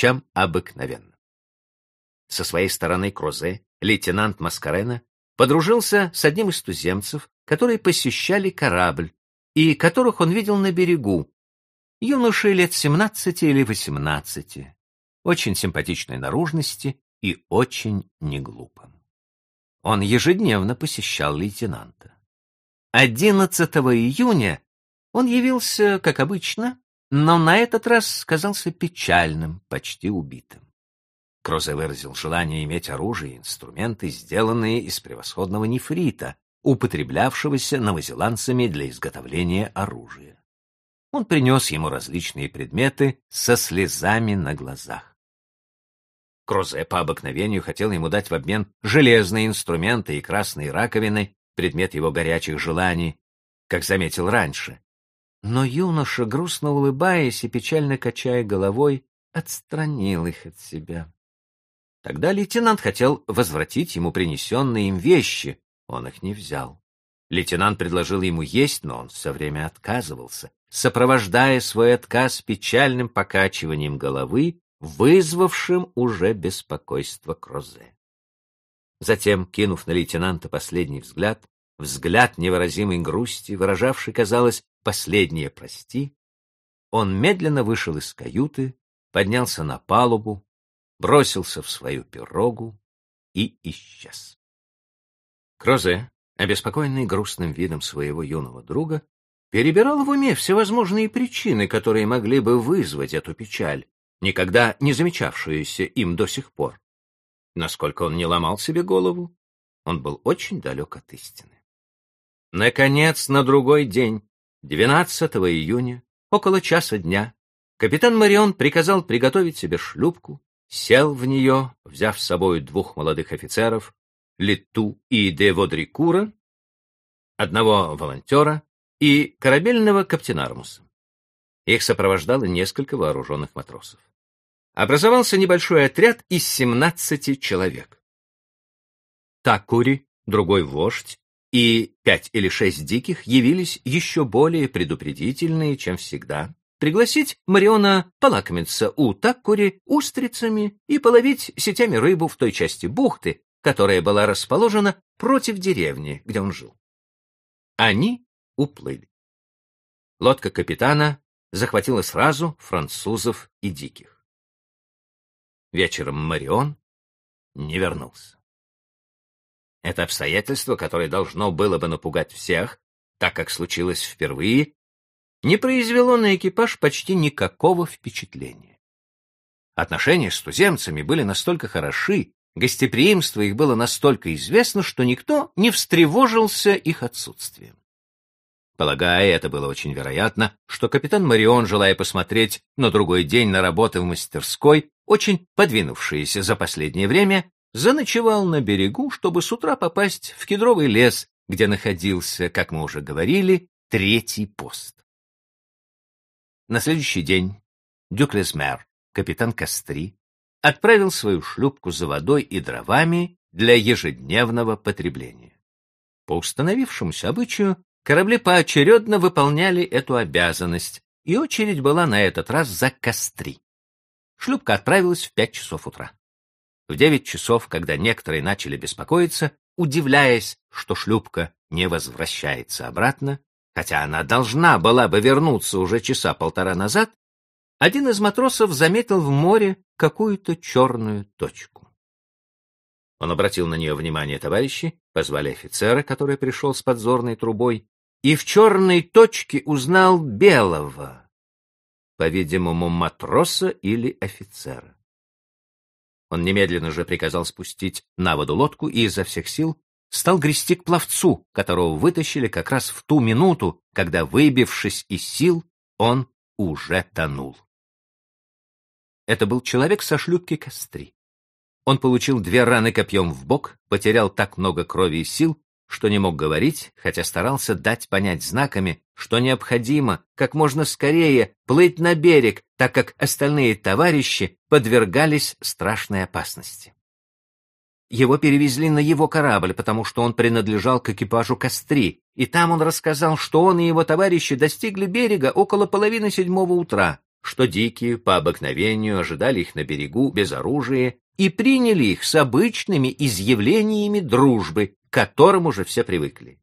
чем обыкновенно. Со своей стороны Крозе, лейтенант Маскарена, подружился с одним из туземцев, которые посещали корабль, и которых он видел на берегу, юношей лет 17 или 18, очень симпатичной наружности и очень неглупым. Он ежедневно посещал лейтенанта. 11 июня он явился, как обычно, но на этот раз казался печальным, почти убитым. Крозе выразил желание иметь оружие и инструменты, сделанные из превосходного нефрита, употреблявшегося новозеландцами для изготовления оружия. Он принес ему различные предметы со слезами на глазах. Крозе по обыкновению хотел ему дать в обмен железные инструменты и красные раковины, предмет его горячих желаний, как заметил раньше. Но юноша, грустно улыбаясь и печально качая головой, отстранил их от себя. Тогда лейтенант хотел возвратить ему принесенные им вещи, он их не взял. Лейтенант предложил ему есть, но он все время отказывался, сопровождая свой отказ печальным покачиванием головы, вызвавшим уже беспокойство Крозе. Затем, кинув на лейтенанта последний взгляд, взгляд невыразимой грусти, выражавший, казалось, последнее «прости», он медленно вышел из каюты, поднялся на палубу, бросился в свою пирогу и исчез. Крозе, обеспокоенный грустным видом своего юного друга, перебирал в уме всевозможные причины, которые могли бы вызвать эту печаль, никогда не замечавшуюся им до сих пор. Насколько он не ломал себе голову, он был очень далек от истины. Наконец, на другой день, 12 июня, около часа дня, капитан Марион приказал приготовить себе шлюпку, сел в нее, взяв с собой двух молодых офицеров, Литу и де Водрикура, одного волонтера и корабельного каптенармуса. Их сопровождало несколько вооруженных матросов. Образовался небольшой отряд из 17 человек. Такури, другой вождь, и пять или шесть диких явились еще более предупредительные, чем всегда, пригласить Мариона полакомиться у Таккури устрицами и половить сетями рыбу в той части бухты, которая была расположена против деревни, где он жил. Они уплыли. Лодка капитана захватила сразу французов и диких. Вечером Марион не вернулся. Это обстоятельство, которое должно было бы напугать всех, так как случилось впервые, не произвело на экипаж почти никакого впечатления. Отношения с туземцами были настолько хороши, гостеприимство их было настолько известно, что никто не встревожился их отсутствием. Полагая, это было очень вероятно, что капитан Марион, желая посмотреть на другой день на работы в мастерской, очень подвинувшиеся за последнее время, заночевал на берегу, чтобы с утра попасть в кедровый лес, где находился, как мы уже говорили, третий пост. На следующий день Дюклесмер, капитан Кастри, отправил свою шлюпку за водой и дровами для ежедневного потребления. По установившемуся обычаю, корабли поочередно выполняли эту обязанность, и очередь была на этот раз за Кастри. Шлюпка отправилась в пять часов утра. В девять часов, когда некоторые начали беспокоиться, удивляясь, что шлюпка не возвращается обратно, хотя она должна была бы вернуться уже часа полтора назад, один из матросов заметил в море какую-то черную точку. Он обратил на нее внимание товарищи, позвали офицера, который пришел с подзорной трубой, и в черной точке узнал белого, по-видимому, матроса или офицера. Он немедленно же приказал спустить на воду лодку и изо всех сил стал грести к пловцу, которого вытащили как раз в ту минуту, когда, выбившись из сил, он уже тонул. Это был человек со шлюпки Костри. Он получил две раны копьем в бок, потерял так много крови и сил, что не мог говорить, хотя старался дать понять знаками, что необходимо как можно скорее плыть на берег, так как остальные товарищи подвергались страшной опасности. Его перевезли на его корабль, потому что он принадлежал к экипажу Костри, и там он рассказал, что он и его товарищи достигли берега около половины седьмого утра, что дикие по обыкновению ожидали их на берегу без оружия и приняли их с обычными изъявлениями дружбы, к которым уже все привыкли.